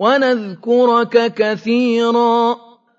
ونذكرك كثيرا.